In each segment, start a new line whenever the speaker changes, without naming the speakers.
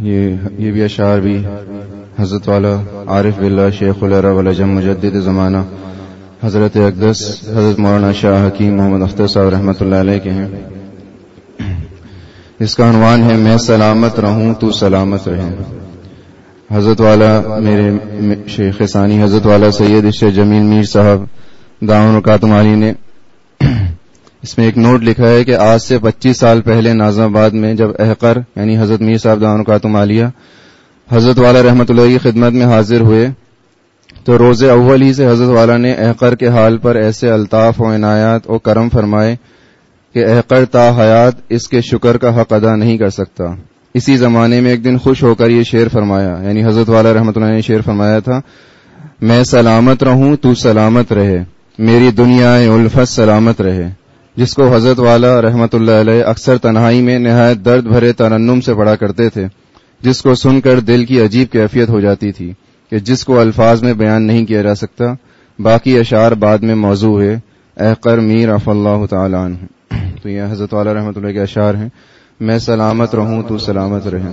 یہ بھی اشعار بھی حضرت والا عارف بلّہ شیخ الرجم مجدد زمانہ حضرت اقدس، حضرت مولانا شاہ حکیم محمد اختر صاحب رحمۃ اللہ علیہ کے ہیں۔ اس کا عنوان ہے، میں سلامت رہوں تو سلامت رہے حضرت والا میرے شیخ ثانی، حضرت والا سید عشر جمیل میر صاحب داؤن رکاتم علی نے اس میں ایک نوٹ لکھا ہے کہ آج سے پچیس سال پہلے نازم آباد میں جب احقر یعنی حضرت میر صاحب داؤن رکاتم عالیہ، حضرت والا رحمۃ اللہ کی خدمت میں حاضر ہوئے، تو روز اول ہی سے حضرت والا نے احقر کے حال پر ایسے الطاف و عنایات و کرم فرمائے کہ احقر تا حیات اس کے شکر کا حق ادا نہیں کر سکتا۔ اسی زمانے میں ایک دن خوش ہو کر یہ شعر فرمایا یعنی حضرت والا رحمۃ اللہ نے شعر فرمایا تھا، میں سلامت رہوں تو سلامت رہے، میری دنیا الفت سلامت رہے۔ جس کو حضرت والا رحمۃ اللہ علیہ اکثر تنہائی میں نہایت درد بھرے ترنم سے پڑھا کرتے تھے، جس کو سن کر دل کی عجیب کیفیت ہو جاتی تھی کہ جس کو الفاظ میں بیان نہیں کیا جا سکتا، باقی اشعار بعد میں موضوع ہے احقر میر اف اللہ تعالیٰ عنہ۔ تو یہ حضرت والا رحمۃ اللہ کے اشعار ہیں۔ میں سلامت رہوں، تو سلامت رہے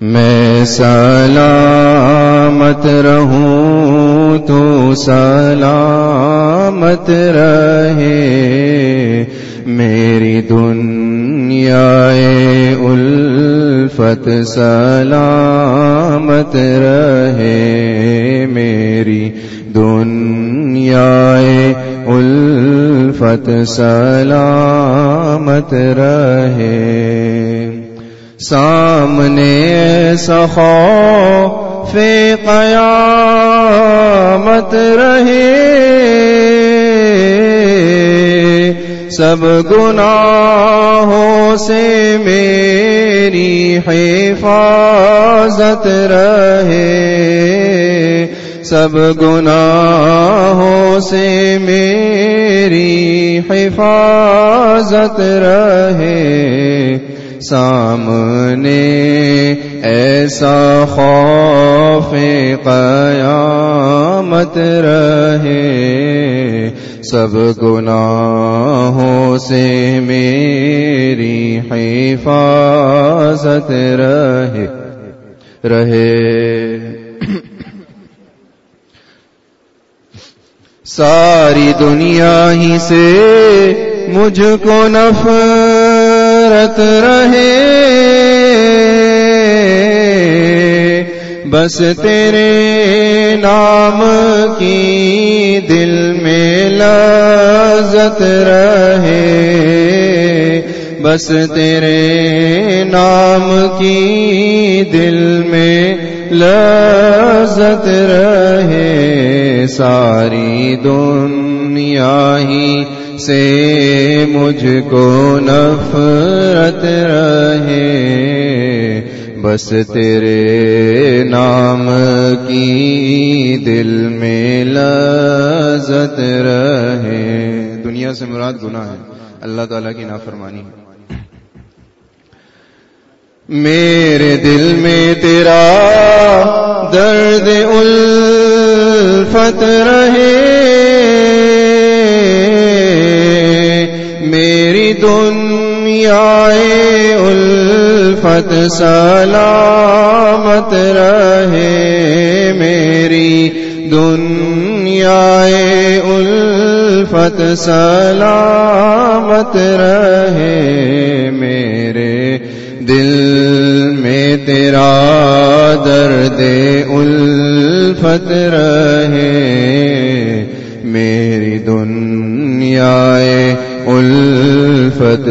میں سلامت رہوں، تو سلامت رہے میری دنیا الفت سلامت رہے میری دنیا الفت سلامت رہے۔ سامنے سخو فی قیامت رہے۔ سب گناہوں سے میری حفاظت رہے۔ سب گناہوں سے میری حفاظت رہے سامنے ایسا خوف قیامت رہے سب گناہوں سے میری حفاظت رہے رہے ساری دنیا ہی سے مجھ کو نفرت رہے۔ بس تیرے نام کی دل میں لذت رہے۔ بس تیرے نام کی دل میں لذت رہے۔ ساری دنیا ہی سے مجھ کو نفرت رہے، بس تیرے نام کی دل میں لذت رہے۔ دنیا سے مراد گناہ ہے، اللہ تعالیٰ کی نافرمانی ہے۔ میرے دل میں تیرا سلامت رہے میری دنیا الفت، سلامت رہے میرے دل میں تیرا درد الفت رہے میری دنیا الفت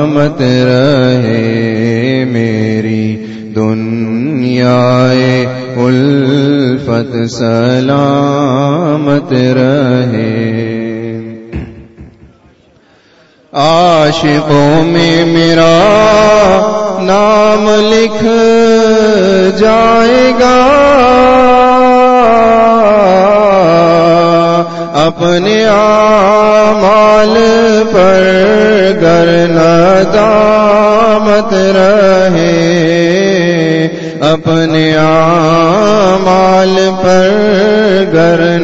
سلامت رہے میری دنیا الفت، سلامت رہے۔ عاشقوں میں میرا نام لکھ جائے گا۔ اپنے آمال پر گر دامت رہے، اپنے آمال پر گر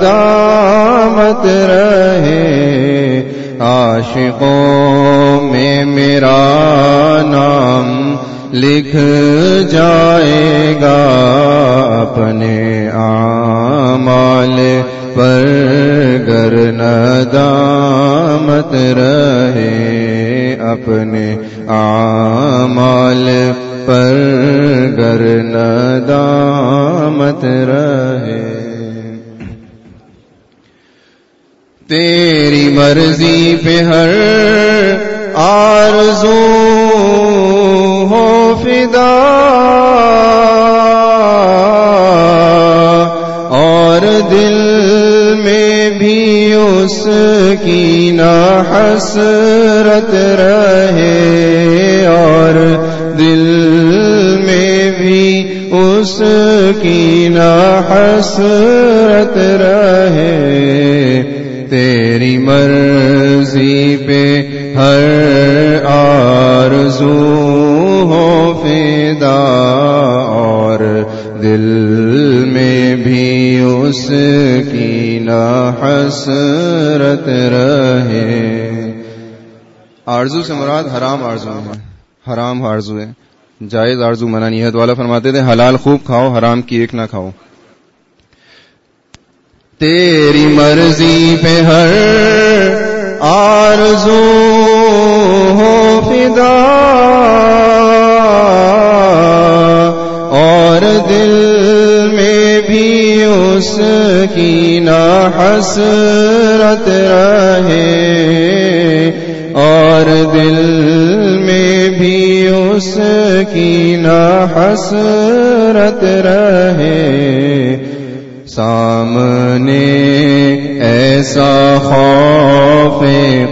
دامت رہے۔ عاشقوں میں میرا نام لکھ جائے گا، اپنے آمال پر گر ندامت رہے اپنے آمال پر گر ندامت رہے۔ تیری مرضی پہ ہر آرزو ہو فدا۔ اور دل میں بھی اس کی نا حسرت رہے اور دل میں بھی اس کی نا حسرت رہے تیری مرضی پہ ہر آرزو حسرت رہے۔ آرزو سے مراد حرام آرزو ہے۔ حرام آرزو ہے۔ جائز آرزو منع نیت والا فرماتے تھے، حلال خوب کھاؤ، حرام کی ایک نہ کھاؤ۔ تیری مرضی پہ ہر آرزو ہو فدا۔ حسرت رہے۔ سامنے ایسا خوف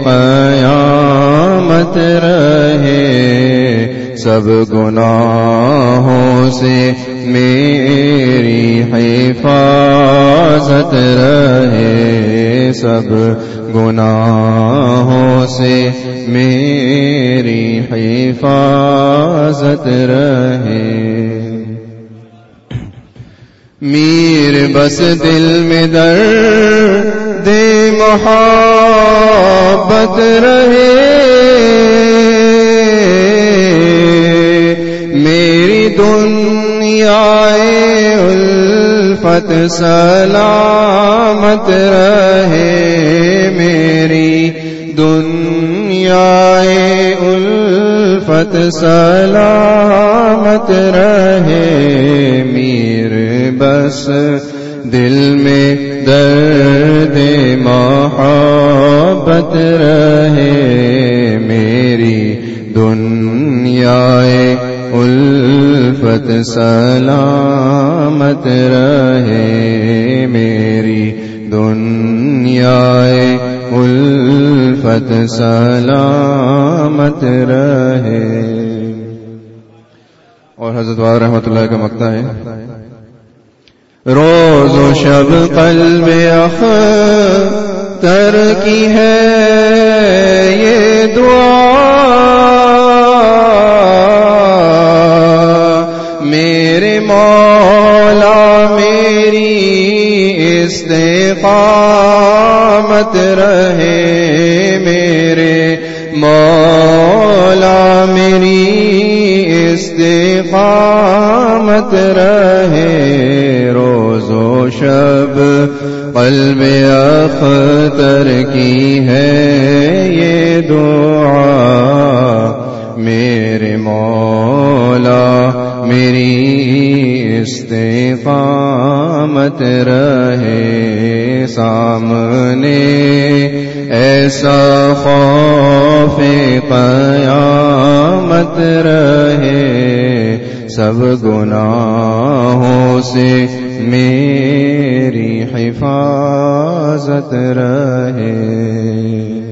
قیامت رہے۔ سب گناہوں سے میری حفاظت رہے۔ سب گناہوں سے میری حفاظت رہے۔ میر بس دل میں در دے محبت رہے۔ میری دنیا الفت سلامت رہے۔ میری دنیا الفت سلامت رہے۔ میر بس دل میں درد محبت رہے میری دنیا الفت سلامت رہے میری دنیا الفت سلامت رہے۔ اور حضرت والا رحمت اللہ کا مکتا ہے۔ روز و شب قلب اخ تر کی ہے یہ دعا میرے مولا میری استقامت رہے میرے مولا میری استقامت رہے شب، قلب اختر کی ہے یہ دعا، میرے مولا، میری استقامت رہے سامنے، ایسا خوف قیامت رہے۔ سب گناہوں سے میری حفاظت رہے۔